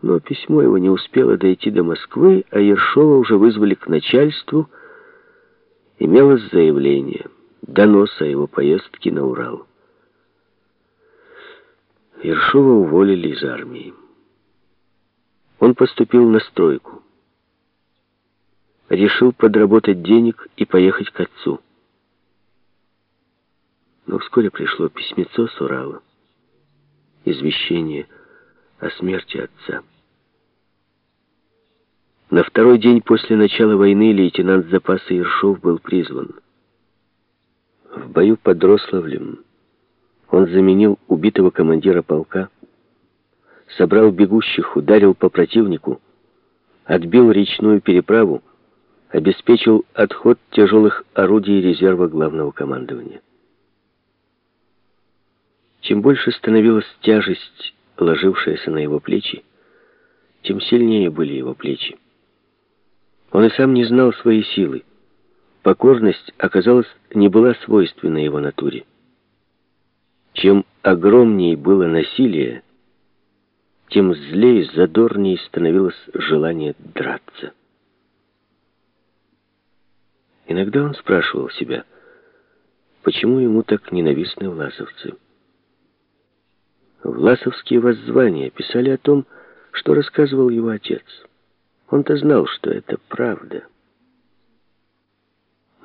Но письмо его не успело дойти до Москвы, а Ершова уже вызвали к начальству. Имелось заявление, донос о его поездке на Урал. Ершова уволили из армии. Он поступил на стройку. Решил подработать денег и поехать к отцу. Но вскоре пришло письмецо с Урала. Извещение о смерти отца. На второй день после начала войны лейтенант запаса Ершов был призван. В бою под Рославлем он заменил убитого командира полка, собрал бегущих, ударил по противнику, отбил речную переправу, обеспечил отход тяжелых орудий резерва главного командования. Чем больше становилась тяжесть, ложившаяся на его плечи, тем сильнее были его плечи. Он и сам не знал своей силы. Покорность, оказалось, не была свойственна его натуре. Чем огромнее было насилие, тем злее, задорнее становилось желание драться. Иногда он спрашивал себя, почему ему так ненавистны власовцы. Власовские воззвания писали о том, что рассказывал его отец. Он-то знал, что это правда.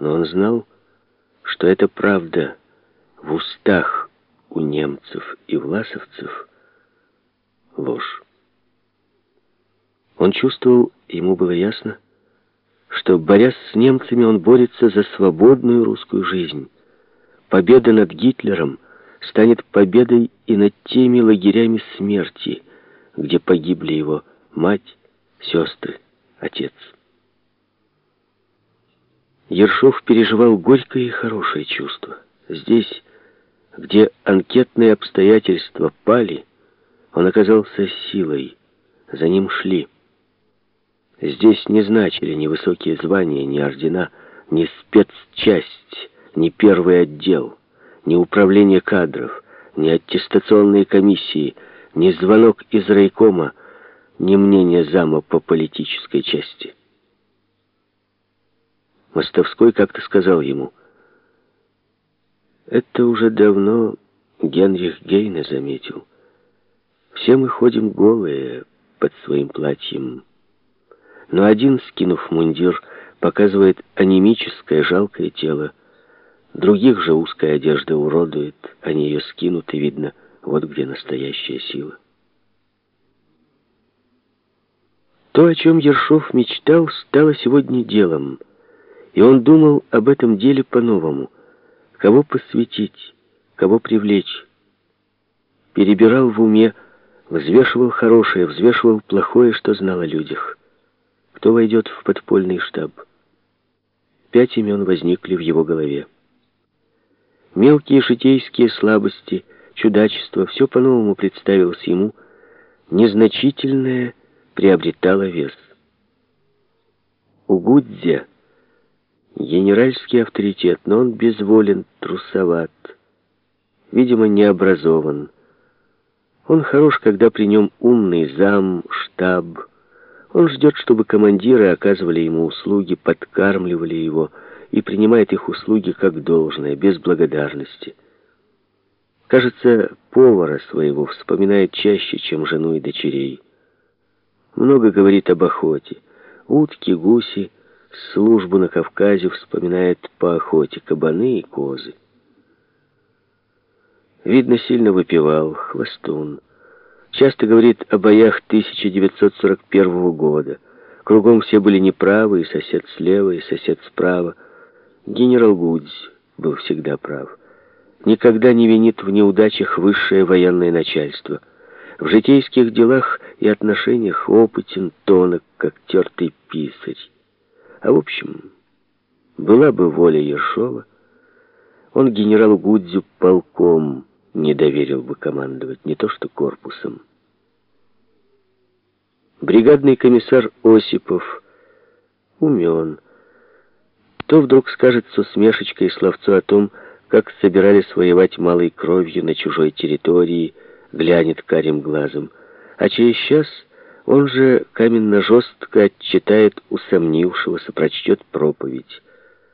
Но он знал, что это правда в устах у немцев и власовцев ложь. Он чувствовал, ему было ясно, что, борясь с немцами, он борется за свободную русскую жизнь. Победа над Гитлером станет победой и над теми лагерями смерти, где погибли его мать, сестры, отец. Ершов переживал горькое и хорошее чувство. Здесь, где анкетные обстоятельства пали, он оказался силой, за ним шли. Здесь не значили ни высокие звания, ни ордена, ни спецчасть, ни первый отдел, ни управление кадров, ни аттестационные комиссии, ни звонок из райкома, ни мнение зама по политической части. Мостовской как-то сказал ему, «Это уже давно Генрих Гейне заметил. Все мы ходим голые под своим платьем, но один, скинув мундир, показывает анемическое жалкое тело, других же узкая одежда уродует, они ее скинут, и видно, вот где настоящая сила. То, о чем Ершов мечтал, стало сегодня делом, и он думал об этом деле по-новому. Кого посвятить, кого привлечь. Перебирал в уме, взвешивал хорошее, взвешивал плохое, что знал о людях. Кто войдет в подпольный штаб? Пять имен возникли в его голове. Мелкие житейские слабости, чудачество, все по-новому представилось ему, незначительное приобретало вес. У Гудзя генеральский авторитет, но он безволен, трусоват, видимо, не образован. Он хорош, когда при нем умный зам, штаб. Он ждет, чтобы командиры оказывали ему услуги, подкармливали его и принимает их услуги как должное, без благодарности. Кажется, повара своего вспоминает чаще, чем жену и дочерей. Много говорит об охоте. Утки, гуси, службу на Кавказе вспоминает по охоте, кабаны и козы. Видно, сильно выпивал, хвостун. Часто говорит о боях 1941 года. Кругом все были неправы, и сосед слева, и сосед справа. Генерал Гудзь был всегда прав. Никогда не винит в неудачах высшее военное начальство — в житейских делах и отношениях опытен, тонок, как тертый писарь. А в общем, была бы воля Ершова, он генералу Гудзю полком не доверил бы командовать, не то что корпусом. Бригадный комиссар Осипов умен. То вдруг скажет с усмешечкой словцо о том, как собирались воевать малой кровью на чужой территории, глянет карим глазом, а через час Он же каменно-жестко отчитает усомнившегося, прочтет проповедь.